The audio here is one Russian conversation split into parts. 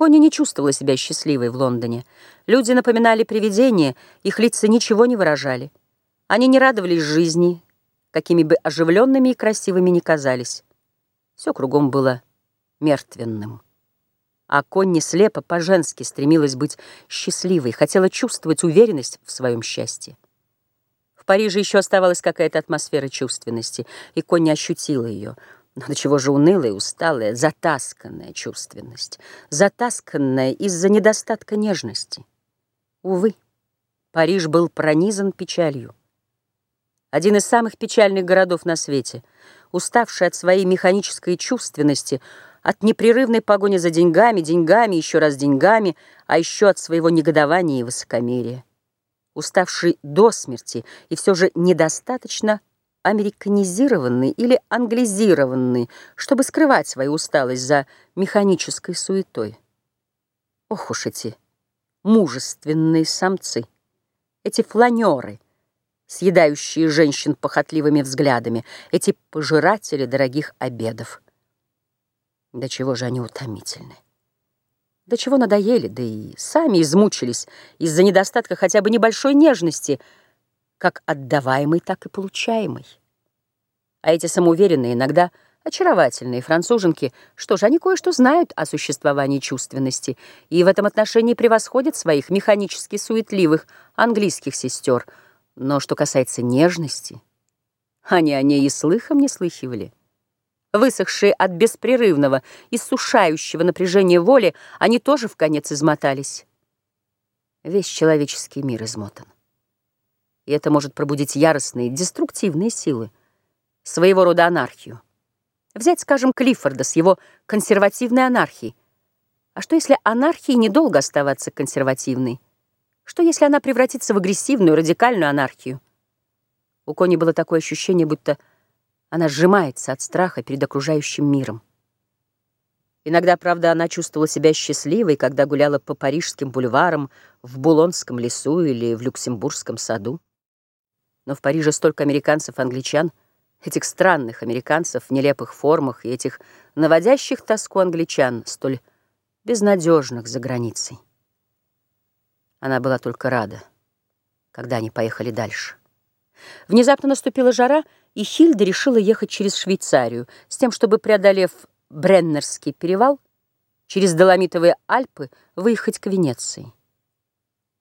Конни не чувствовала себя счастливой в Лондоне. Люди напоминали привидения, их лица ничего не выражали. Они не радовались жизни, какими бы оживленными и красивыми ни казались. Все кругом было мертвенным. А Конни слепо, по-женски стремилась быть счастливой, хотела чувствовать уверенность в своем счастье. В Париже еще оставалась какая-то атмосфера чувственности, и Конни ощутила ее — но до чего же унылая, усталая, затасканная чувственность, затасканная из-за недостатка нежности. Увы, Париж был пронизан печалью. Один из самых печальных городов на свете, уставший от своей механической чувственности, от непрерывной погони за деньгами, деньгами, еще раз деньгами, а еще от своего негодования и высокомерия. Уставший до смерти и все же недостаточно американизированный или англизированный, чтобы скрывать свою усталость за механической суетой. Ох уж эти мужественные самцы, эти фланеры, съедающие женщин похотливыми взглядами, эти пожиратели дорогих обедов. До чего же они утомительны. До чего надоели, да и сами измучились из-за недостатка хотя бы небольшой нежности — как отдаваемый, так и получаемый. А эти самоуверенные, иногда очаровательные француженки, что же, они кое-что знают о существовании чувственности и в этом отношении превосходят своих механически суетливых английских сестер. Но что касается нежности, они о ней и слыхом не слыхивали. Высохшие от беспрерывного, иссушающего напряжения воли, они тоже в конец измотались. Весь человеческий мир измотан и это может пробудить яростные, деструктивные силы, своего рода анархию. Взять, скажем, Клиффорда с его консервативной анархией. А что, если анархии недолго оставаться консервативной? Что, если она превратится в агрессивную, радикальную анархию? У Кони было такое ощущение, будто она сжимается от страха перед окружающим миром. Иногда, правда, она чувствовала себя счастливой, когда гуляла по парижским бульварам, в Булонском лесу или в Люксембургском саду. Но в Париже столько американцев-англичан, этих странных американцев в нелепых формах и этих наводящих тоску англичан, столь безнадежных за границей. Она была только рада, когда они поехали дальше. Внезапно наступила жара, и Хильда решила ехать через Швейцарию, с тем, чтобы, преодолев Бреннерский перевал, через Доломитовые Альпы выехать к Венеции.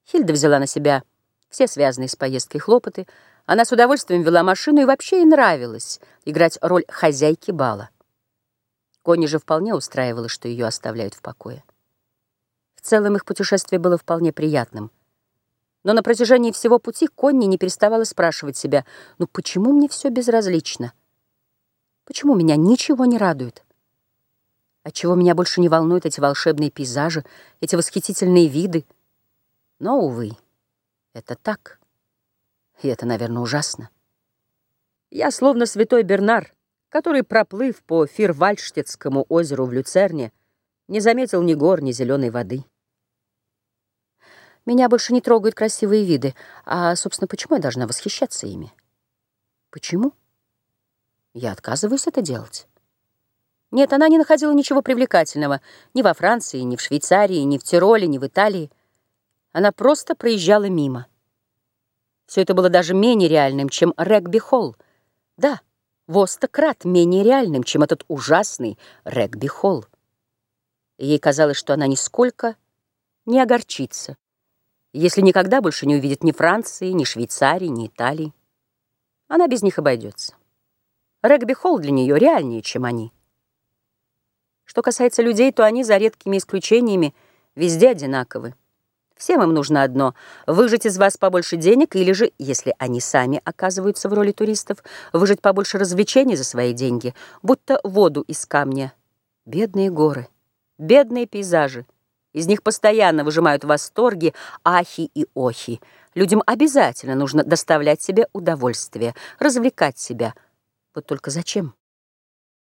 Хильда взяла на себя все связанные с поездкой хлопоты, она с удовольствием вела машину и вообще ей нравилось играть роль хозяйки бала. Конни же вполне устраивало, что ее оставляют в покое. В целом их путешествие было вполне приятным. Но на протяжении всего пути Конни не переставала спрашивать себя, ну почему мне все безразлично? Почему меня ничего не радует? Отчего меня больше не волнуют эти волшебные пейзажи, эти восхитительные виды? Но, увы, это так. И это, наверное, ужасно. Я словно святой Бернар, который, проплыв по Фирвальштетскому озеру в Люцерне, не заметил ни гор, ни зеленой воды. Меня больше не трогают красивые виды, а, собственно, почему я должна восхищаться ими? Почему? Я отказываюсь это делать. Нет, она не находила ничего привлекательного ни во Франции, ни в Швейцарии, ни в Тироле, ни в Италии. Она просто проезжала мимо. Все это было даже менее реальным, чем регби-холл. Да, во стократ менее реальным, чем этот ужасный регби-холл. Ей казалось, что она нисколько не огорчится, если никогда больше не увидит ни Франции, ни Швейцарии, ни Италии. Она без них обойдется. Регби-холл для нее реальнее, чем они. Что касается людей, то они, за редкими исключениями, везде одинаковы. Всем им нужно одно — выжать из вас побольше денег или же, если они сами оказываются в роли туристов, выжать побольше развлечений за свои деньги, будто воду из камня. Бедные горы, бедные пейзажи. Из них постоянно выжимают восторги, ахи и охи. Людям обязательно нужно доставлять себе удовольствие, развлекать себя. Вот только зачем?